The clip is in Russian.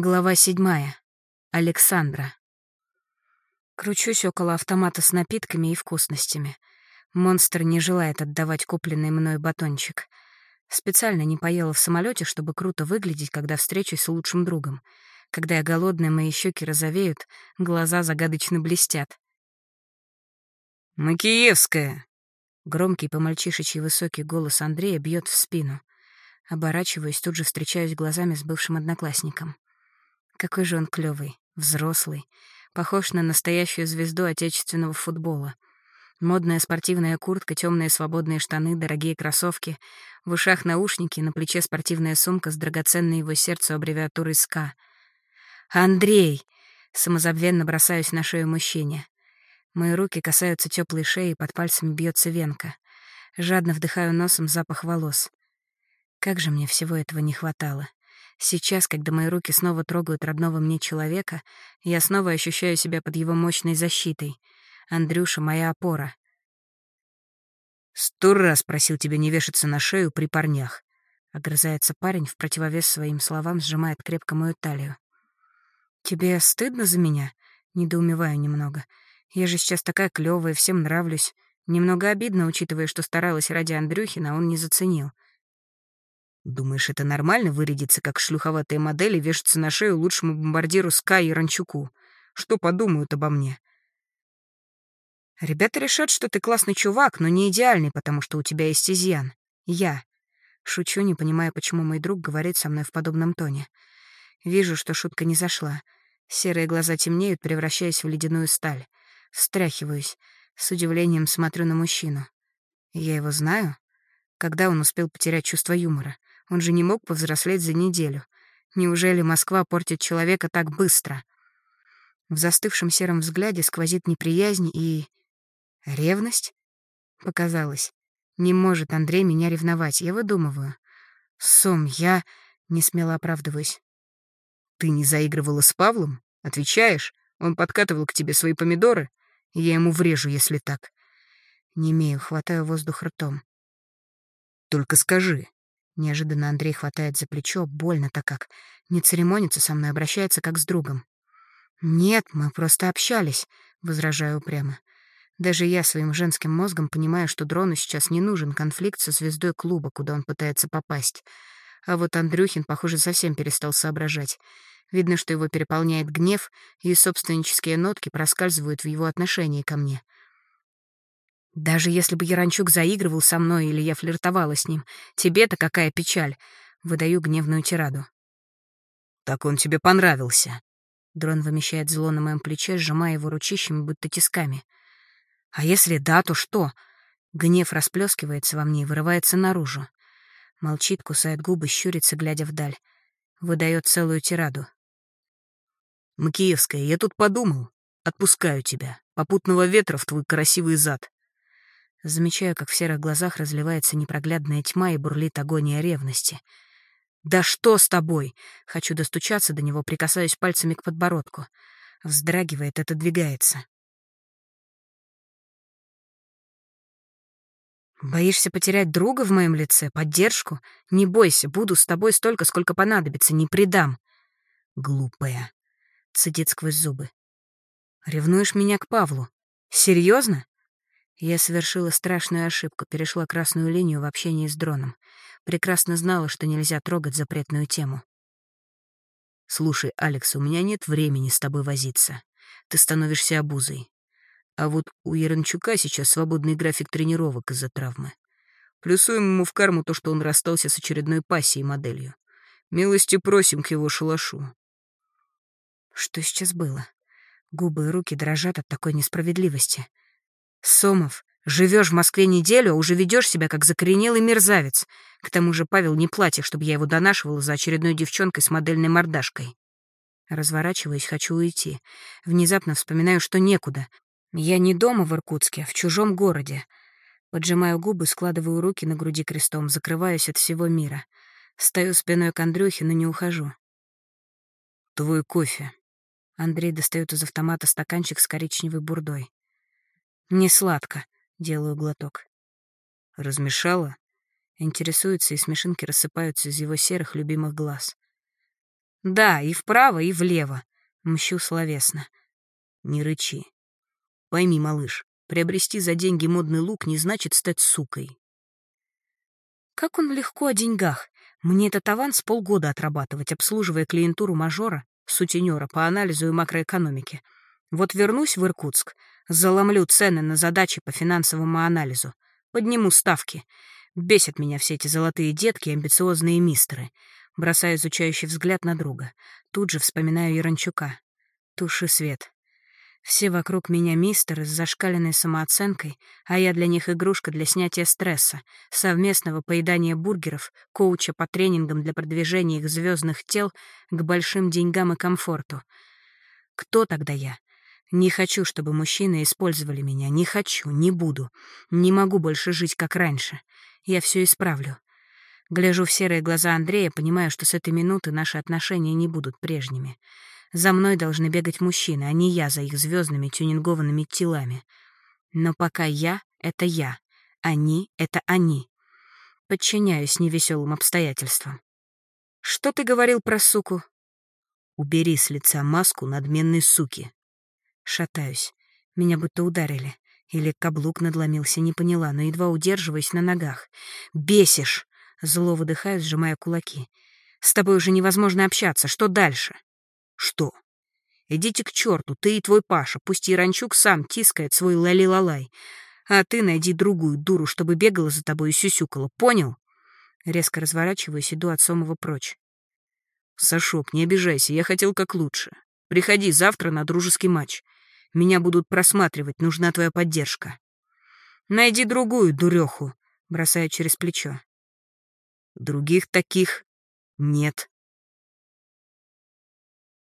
Глава седьмая. Александра. Кручусь около автомата с напитками и вкусностями. Монстр не желает отдавать купленный мной батончик. Специально не поела в самолете, чтобы круто выглядеть, когда встречусь с лучшим другом. Когда я голодная, мои щеки розовеют, глаза загадочно блестят. «Макиевская!» Громкий по-мальчишечьи высокий голос Андрея бьет в спину. Оборачиваюсь, тут же встречаюсь глазами с бывшим одноклассником. Какой же он клёвый, взрослый, похож на настоящую звезду отечественного футбола. Модная спортивная куртка, темные свободные штаны, дорогие кроссовки, в ушах наушники, на плече спортивная сумка с драгоценной его сердцу аббревиатурой СКА. «Андрей!» — самозабвенно бросаюсь на шею мужчине. Мои руки касаются теплой шеи, под пальцами бьется венка. Жадно вдыхаю носом запах волос. Как же мне всего этого не хватало. Сейчас, когда мои руки снова трогают родного мне человека, я снова ощущаю себя под его мощной защитой. Андрюша — моя опора. «Сто раз просил тебя не вешаться на шею при парнях», — огрызается парень, в противовес своим словам сжимает крепко мою талию. «Тебе стыдно за меня?» — недоумеваю немного. «Я же сейчас такая клёвая, всем нравлюсь. Немного обидно, учитывая, что старалась ради Андрюхина, он не заценил». Думаешь, это нормально вырядиться как шлюховатая модель и вешаться на шею лучшему бомбардиру Скай и Ранчуку? Что подумают обо мне? Ребята решат, что ты классный чувак, но не идеальный, потому что у тебя есть изъян. Я. Шучу, не понимая, почему мой друг говорит со мной в подобном тоне. Вижу, что шутка не зашла. Серые глаза темнеют, превращаясь в ледяную сталь. Встряхиваюсь. С удивлением смотрю на мужчину. Я его знаю? Когда он успел потерять чувство юмора? Он же не мог повзрослеть за неделю. Неужели Москва портит человека так быстро? В застывшем сером взгляде сквозит неприязнь и... Ревность? Показалось. Не может Андрей меня ревновать, я выдумываю. Сом, я... Не смело оправдываюсь. Ты не заигрывала с Павлом? Отвечаешь? Он подкатывал к тебе свои помидоры? Я ему врежу, если так. Не имею, хватаю воздух ртом. Только скажи, Неожиданно Андрей хватает за плечо, больно-то как. Не церемонится со мной, обращается как с другом. «Нет, мы просто общались», — возражаю упрямо. Даже я своим женским мозгом понимаю, что дрону сейчас не нужен конфликт со звездой клуба, куда он пытается попасть. А вот Андрюхин, похоже, совсем перестал соображать. Видно, что его переполняет гнев, и собственнические нотки проскальзывают в его отношении ко мне — даже если бы Яранчук заигрывал со мной или я флиртовала с ним, тебе-то какая печаль. Выдаю гневную тираду. Так он тебе понравился. Дрон вымещает зло на моем плече, сжимая его ручищами, будто тисками. А если да, то что? Гнев расплескивается во мне и вырывается наружу. Молчит, кусает губы, щурится, глядя вдаль. Выдает целую тираду. «Макиевская, я тут подумал. Отпускаю тебя. Попутного ветра в твой красивый зад. Замечаю, как в серых глазах разливается непроглядная тьма и бурлит агония ревности. «Да что с тобой?» Хочу достучаться до него, прикасаюсь пальцами к подбородку. Вздрагивает, отодвигается. «Боишься потерять друга в моем лице? Поддержку? Не бойся, буду с тобой столько, сколько понадобится, не предам». «Глупая», — цедит сквозь зубы. «Ревнуешь меня к Павлу? Серьезно? Я совершила страшную ошибку, перешла красную линию в общении с дроном. Прекрасно знала, что нельзя трогать запретную тему. «Слушай, Алекс, у меня нет времени с тобой возиться. Ты становишься обузой. А вот у Яранчука сейчас свободный график тренировок из-за травмы. Плюсуем ему в карму то, что он расстался с очередной пассией моделью. Милости просим к его шалашу». Что сейчас было? Губы и руки дрожат от такой несправедливости. Сомов, живешь в Москве неделю, а уже ведешь себя как закоренелый мерзавец. К тому же Павел не платит, чтобы я его донашивала за очередной девчонкой с модельной мордашкой. Разворачиваюсь, хочу уйти. Внезапно вспоминаю, что некуда. Я не дома в Иркутске, а в чужом городе. Поджимаю губы, складываю руки на груди крестом, закрываюсь от всего мира. Стою спиной к Андрюхе, но не ухожу. «Твой кофе». Андрей достает из автомата стаканчик с коричневой бурдой. Не сладко. Делаю глоток. Размешала? Интересуется, и смешинки рассыпаются из его серых любимых глаз. Да, и вправо, и влево. Мщу словесно. Не рычи. Пойми, малыш, приобрести за деньги модный лук не значит стать сукой. Как он легко о деньгах. Мне этот аванс полгода отрабатывать, обслуживая клиентуру мажора, сутенера по анализу и макроэкономике. Вот вернусь в Иркутск, заломлю цены на задачи по финансовому анализу, подниму ставки. Бесят меня все эти золотые детки и амбициозные мистеры. Бросаю изучающий взгляд на друга. Тут же вспоминаю Яранчука. Туши свет. Все вокруг меня мистеры с зашкаленной самооценкой, а я для них игрушка для снятия стресса, совместного поедания бургеров, коуча по тренингам для продвижения их звездных тел к большим деньгам и комфорту. Кто тогда я? Не хочу, чтобы мужчины использовали меня. Не хочу, не буду. Не могу больше жить, как раньше. Я все исправлю. Гляжу в серые глаза Андрея, понимаю, что с этой минуты наши отношения не будут прежними. За мной должны бегать мужчины, а не я за их звездными тюнингованными телами. Но пока я — это я, они — это они. Подчиняюсь невеселым обстоятельствам. Что ты говорил про суку? Убери с лица маску надменной суки. Шатаюсь. Меня будто ударили. Или каблук надломился, не поняла, но едва удерживаясь на ногах. «Бесишь!» — зло выдыхаю, сжимая кулаки. «С тобой уже невозможно общаться. Что дальше?» Что? Идите к черту, ты и твой Паша, пусть Яранчук сам тискает свой лали-лалай, а ты найди другую дуру, чтобы бегала за тобой и сюсюкала, понял? Резко разворачиваюсь, иду от Сомова прочь. Сашок, не обижайся, я хотел как лучше. Приходи завтра на дружеский матч. Меня будут просматривать, нужна твоя поддержка. Найди другую дуреху, бросаю через плечо. Других таких нет.